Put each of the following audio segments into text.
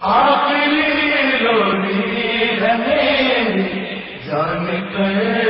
آخری ہے میری جان کر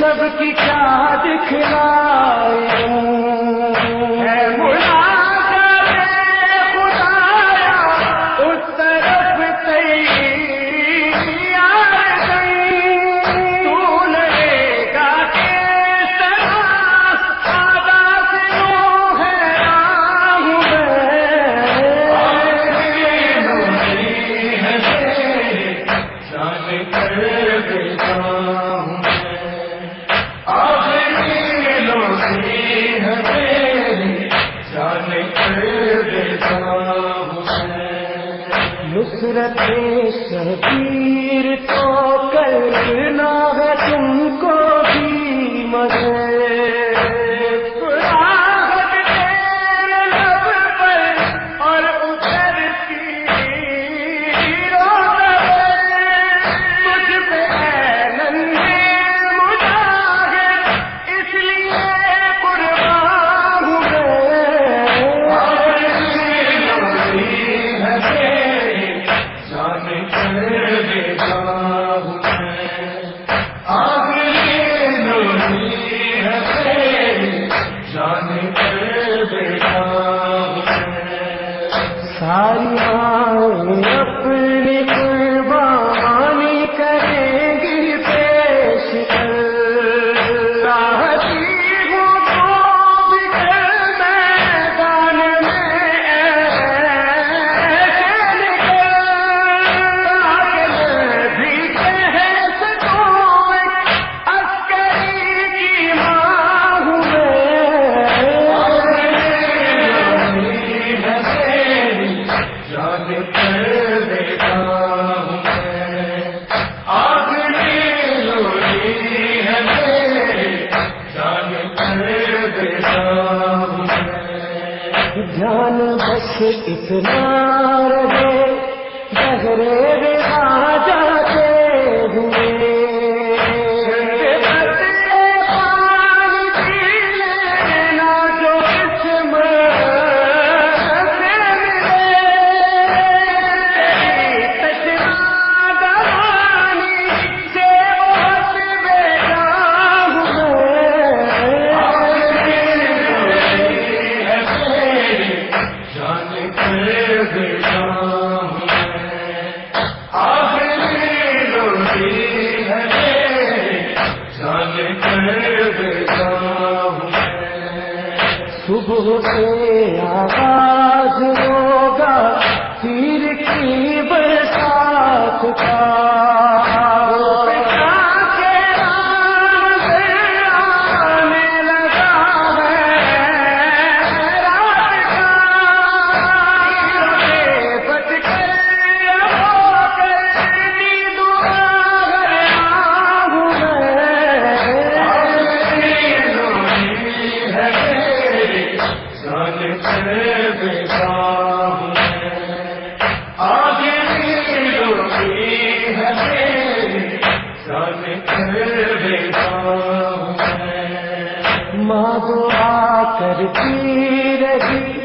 سب کی کیا دکھلا ہے صورت شبیر تو کلپنا ہے دھیان بس اتنا رہے گہرے سے آغاز ماں دعا کرتی رہی۔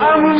ہم